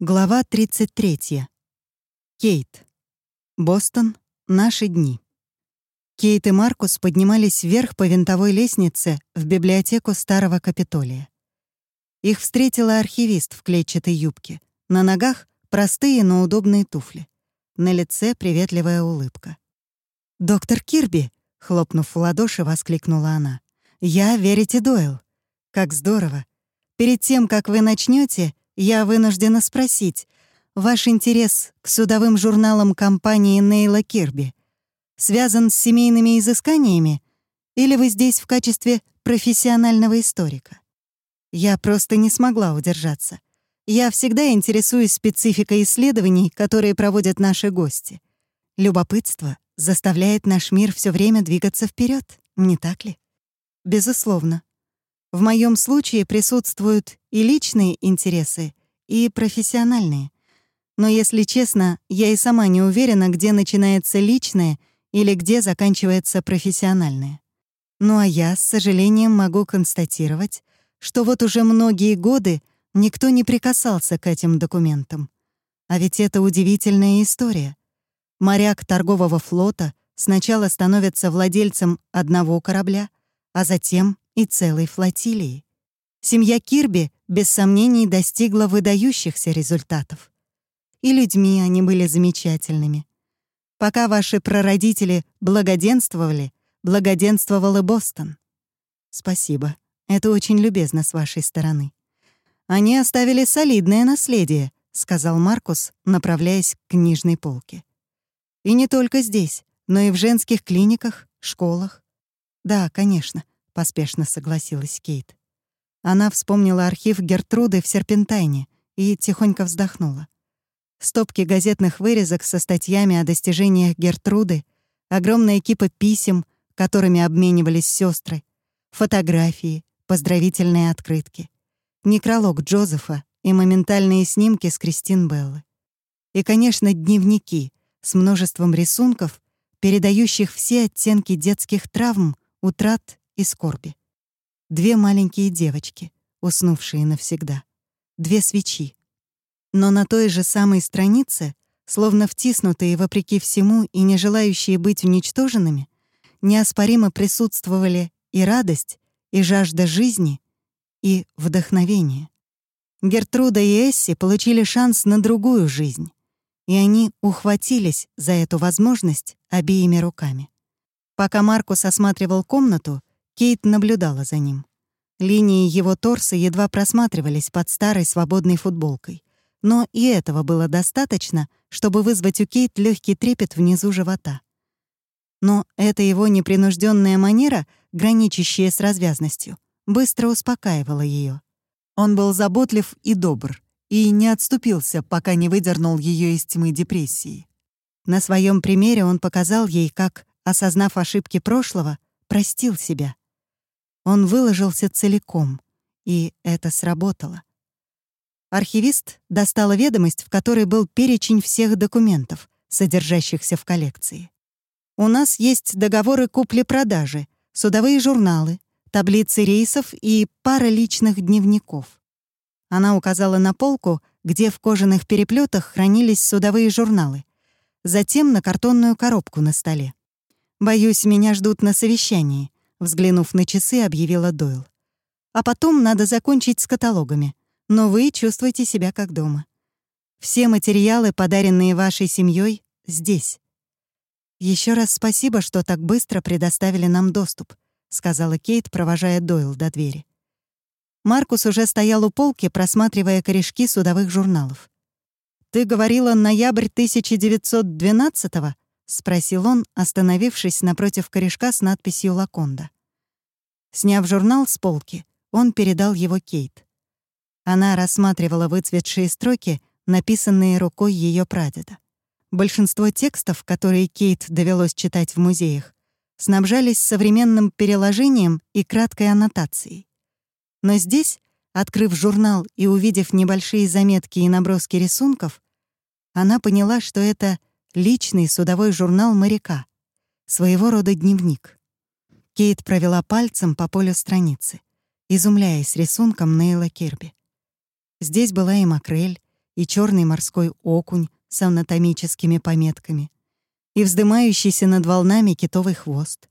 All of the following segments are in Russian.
Глава 33. Кейт. Бостон. Наши дни. Кейт и Маркус поднимались вверх по винтовой лестнице в библиотеку Старого Капитолия. Их встретила архивист в клетчатой юбке. На ногах простые, но удобные туфли. На лице приветливая улыбка. «Доктор Кирби!» — хлопнув в ладоши, воскликнула она. «Я Верите Дойл. Как здорово! Перед тем, как вы начнете, я вынуждена спросить, ваш интерес к судовым журналам компании Нейла Кирби связан с семейными изысканиями или вы здесь в качестве профессионального историка? Я просто не смогла удержаться. Я всегда интересуюсь спецификой исследований, которые проводят наши гости. Любопытство заставляет наш мир все время двигаться вперед, не так ли? Безусловно. В моем случае присутствуют и личные интересы, и профессиональные. Но, если честно, я и сама не уверена, где начинается личное или где заканчивается профессиональное. Ну а я, с сожалением, могу констатировать, что вот уже многие годы никто не прикасался к этим документам. А ведь это удивительная история. Моряк торгового флота сначала становится владельцем одного корабля, а затем и целой флотилии. Семья Кирби, без сомнений, достигла выдающихся результатов. И людьми они были замечательными. Пока ваши прародители благоденствовали, благоденствовал и Бостон. Спасибо. Это очень любезно с вашей стороны. Они оставили солидное наследие, сказал Маркус, направляясь к книжной полке. И не только здесь, но и в женских клиниках, школах. Да, конечно поспешно согласилась Кейт. Она вспомнила архив Гертруды в Серпентайне и тихонько вздохнула. Стопки газетных вырезок со статьями о достижениях Гертруды, огромная кипа писем, которыми обменивались сестры, фотографии, поздравительные открытки, некролог Джозефа и моментальные снимки с Кристин Беллы. И, конечно, дневники с множеством рисунков, передающих все оттенки детских травм, утрат и скорби. Две маленькие девочки, уснувшие навсегда. Две свечи. Но на той же самой странице, словно втиснутые вопреки всему и не желающие быть уничтоженными, неоспоримо присутствовали и радость, и жажда жизни, и вдохновение. Гертруда и Эсси получили шанс на другую жизнь, и они ухватились за эту возможность обеими руками. Пока Маркус осматривал комнату, Кейт наблюдала за ним. Линии его торса едва просматривались под старой свободной футболкой. Но и этого было достаточно, чтобы вызвать у Кейт легкий трепет внизу живота. Но эта его непринужденная манера, граничащая с развязностью, быстро успокаивала ее. Он был заботлив и добр, и не отступился, пока не выдернул ее из тьмы депрессии. На своем примере он показал ей, как, осознав ошибки прошлого, простил себя. Он выложился целиком, и это сработало. Архивист достала ведомость, в которой был перечень всех документов, содержащихся в коллекции. У нас есть договоры купли-продажи, судовые журналы, таблицы рейсов и пара личных дневников. Она указала на полку, где в кожаных переплетах хранились судовые журналы, затем на картонную коробку на столе. «Боюсь, меня ждут на совещании. Взглянув на часы, объявила Дойл. «А потом надо закончить с каталогами. Но вы чувствуете себя как дома. Все материалы, подаренные вашей семьей, здесь. Еще раз спасибо, что так быстро предоставили нам доступ», сказала Кейт, провожая Дойл до двери. Маркус уже стоял у полки, просматривая корешки судовых журналов. «Ты говорила ноябрь 1912-го?» — спросил он, остановившись напротив корешка с надписью «Лаконда». Сняв журнал с полки, он передал его Кейт. Она рассматривала выцветшие строки, написанные рукой ее прадеда. Большинство текстов, которые Кейт довелось читать в музеях, снабжались современным переложением и краткой аннотацией. Но здесь, открыв журнал и увидев небольшие заметки и наброски рисунков, она поняла, что это личный судовой журнал моряка, своего рода дневник. Кейт провела пальцем по полю страницы, изумляясь рисунком Нейла Кирби. Здесь была и макрель, и черный морской окунь с анатомическими пометками, и вздымающийся над волнами китовый хвост.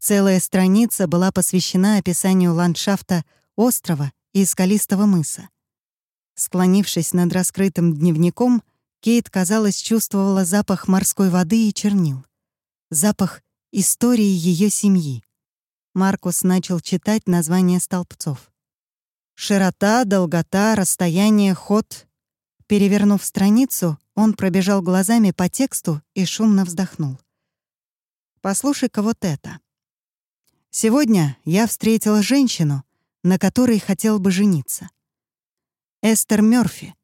Целая страница была посвящена описанию ландшафта острова и скалистого мыса. Склонившись над раскрытым дневником, Кейт, казалось, чувствовала запах морской воды и чернил. Запах истории ее семьи. Маркус начал читать названия столбцов. Широта, долгота, расстояние, ход. Перевернув страницу, он пробежал глазами по тексту и шумно вздохнул. «Послушай-ка вот это. Сегодня я встретила женщину, на которой хотел бы жениться. Эстер Мёрфи,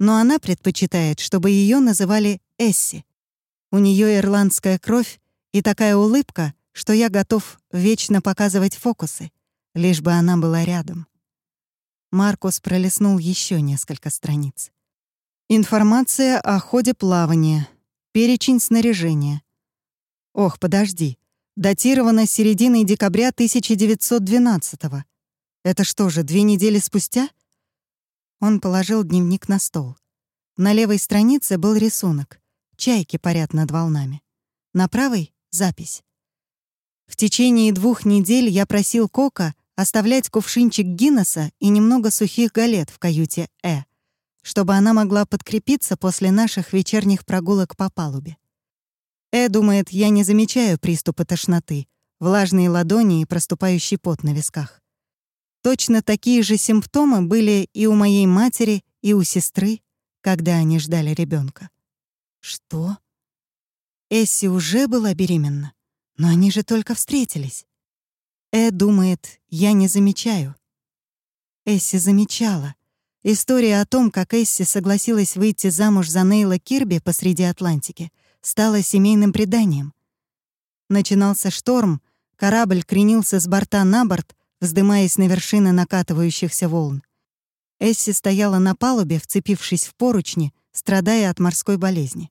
но она предпочитает, чтобы ее называли Эсси. У нее ирландская кровь и такая улыбка, что я готов вечно показывать фокусы, лишь бы она была рядом. Маркус пролистнул еще несколько страниц. Информация о ходе плавания, перечень снаряжения. Ох, подожди. Датировано серединой декабря 1912 -го. Это что же, две недели спустя? Он положил дневник на стол. На левой странице был рисунок. Чайки парят над волнами. На правой — запись. В течение двух недель я просил Кока оставлять кувшинчик Гиннесса и немного сухих галет в каюте «Э», чтобы она могла подкрепиться после наших вечерних прогулок по палубе. Э думает, я не замечаю приступа тошноты, влажные ладони и проступающий пот на висках. Точно такие же симптомы были и у моей матери, и у сестры, когда они ждали ребенка. Что? Эсси уже была беременна, но они же только встретились. Э думает, я не замечаю. Эсси замечала. История о том, как Эсси согласилась выйти замуж за Нейла Кирби посреди Атлантики, стала семейным преданием. Начинался шторм, корабль кренился с борта на борт, вздымаясь на вершины накатывающихся волн. Эсси стояла на палубе, вцепившись в поручни, страдая от морской болезни.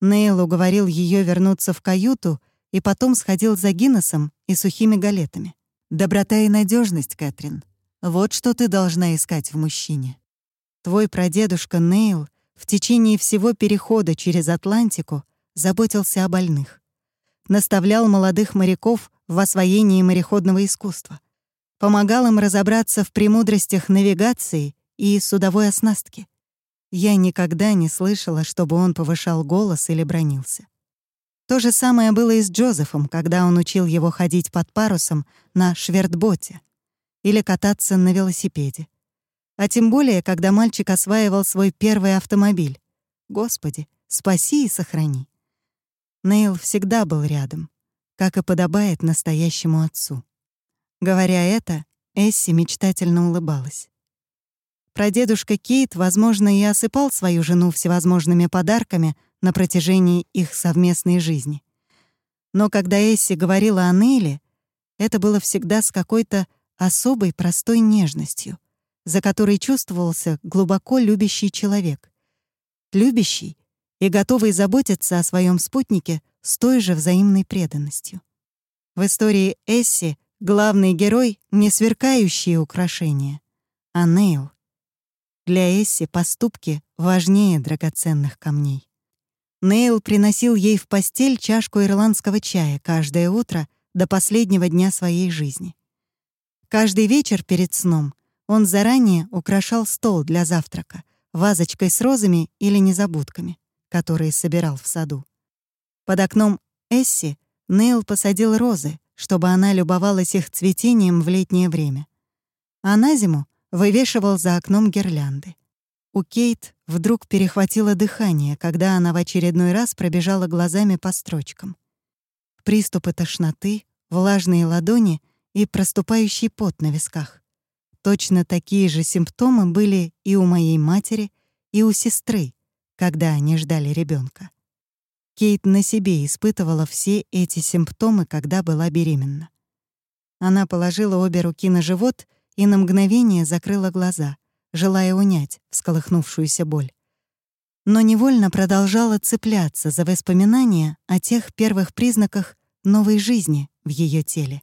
Нейл уговорил ее вернуться в каюту и потом сходил за Гиннесом и сухими галетами. «Доброта и надежность, Кэтрин. Вот что ты должна искать в мужчине. Твой прадедушка Нейл в течение всего перехода через Атлантику заботился о больных. Наставлял молодых моряков в освоении мореходного искусства — помогал им разобраться в премудростях навигации и судовой оснастки. Я никогда не слышала, чтобы он повышал голос или бронился. То же самое было и с Джозефом, когда он учил его ходить под парусом на швертботе или кататься на велосипеде. А тем более, когда мальчик осваивал свой первый автомобиль. Господи, спаси и сохрани. Нейл всегда был рядом, как и подобает настоящему отцу. Говоря это, Эсси мечтательно улыбалась. Прадедушка Кейт, возможно, и осыпал свою жену всевозможными подарками на протяжении их совместной жизни. Но когда Эсси говорила о Нейле, это было всегда с какой-то особой простой нежностью, за которой чувствовался глубоко любящий человек. Любящий и готовый заботиться о своем спутнике с той же взаимной преданностью. В истории Эсси Главный герой — не сверкающие украшения, а Нейл. Для Эсси поступки важнее драгоценных камней. Нейл приносил ей в постель чашку ирландского чая каждое утро до последнего дня своей жизни. Каждый вечер перед сном он заранее украшал стол для завтрака вазочкой с розами или незабудками, которые собирал в саду. Под окном Эсси Нейл посадил розы, чтобы она любовалась их цветением в летнее время. А на зиму вывешивал за окном гирлянды. У Кейт вдруг перехватило дыхание, когда она в очередной раз пробежала глазами по строчкам. Приступы тошноты, влажные ладони и проступающий пот на висках. Точно такие же симптомы были и у моей матери, и у сестры, когда они ждали ребенка. Кейт на себе испытывала все эти симптомы, когда была беременна. Она положила обе руки на живот и на мгновение закрыла глаза, желая унять всколыхнувшуюся боль. Но невольно продолжала цепляться за воспоминания о тех первых признаках новой жизни в ее теле.